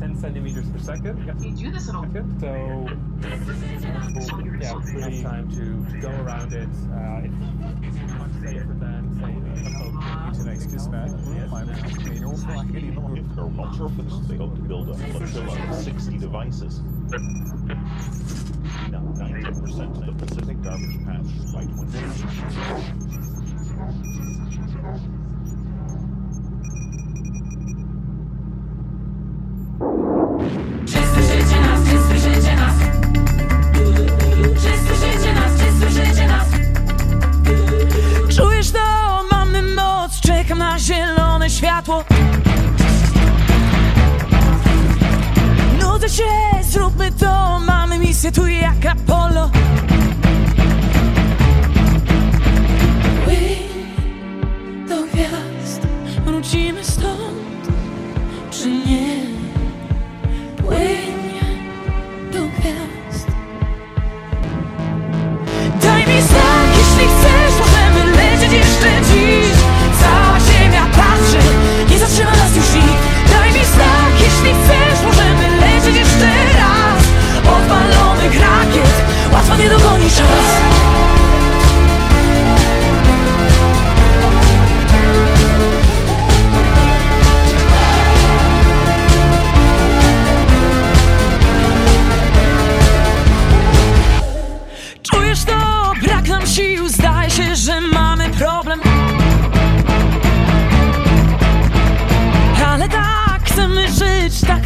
10 centimeters per second. You do this at all. So, yeah, enough time to, to go around it. Uh, it's much safer than, say, a To next is Matt. May also like any number If they're not surface, they hope to build a flotilla of 60 devices. Now, 90% of the Pacific garbage patch by 2050. zielone światło. Nudzę się, zróbmy to Mamy misję tu jak Apollo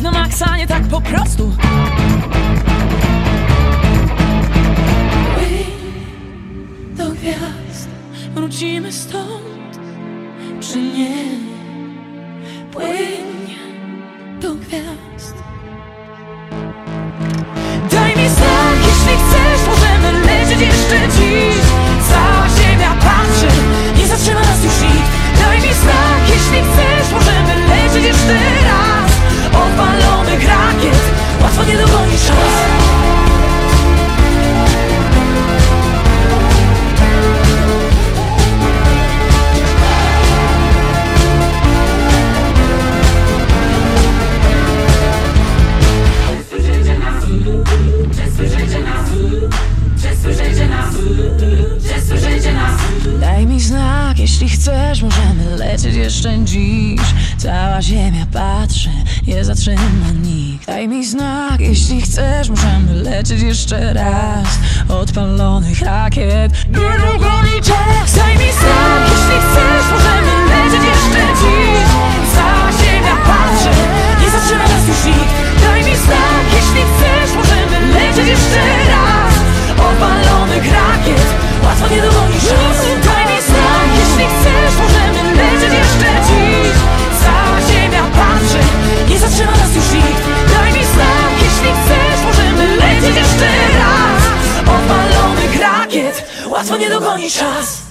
na maksa, nie tak po prostu do gwiazd, wrócimy stąd, czy nie? Znak, jeśli chcesz, możemy lecieć jeszcze dziś. Cała ziemia patrzy, nie zatrzyma nikt. Daj mi znak, jeśli chcesz, możemy lecieć jeszcze raz. Odpalonych rakiet, nie łatwo nie dogoni czas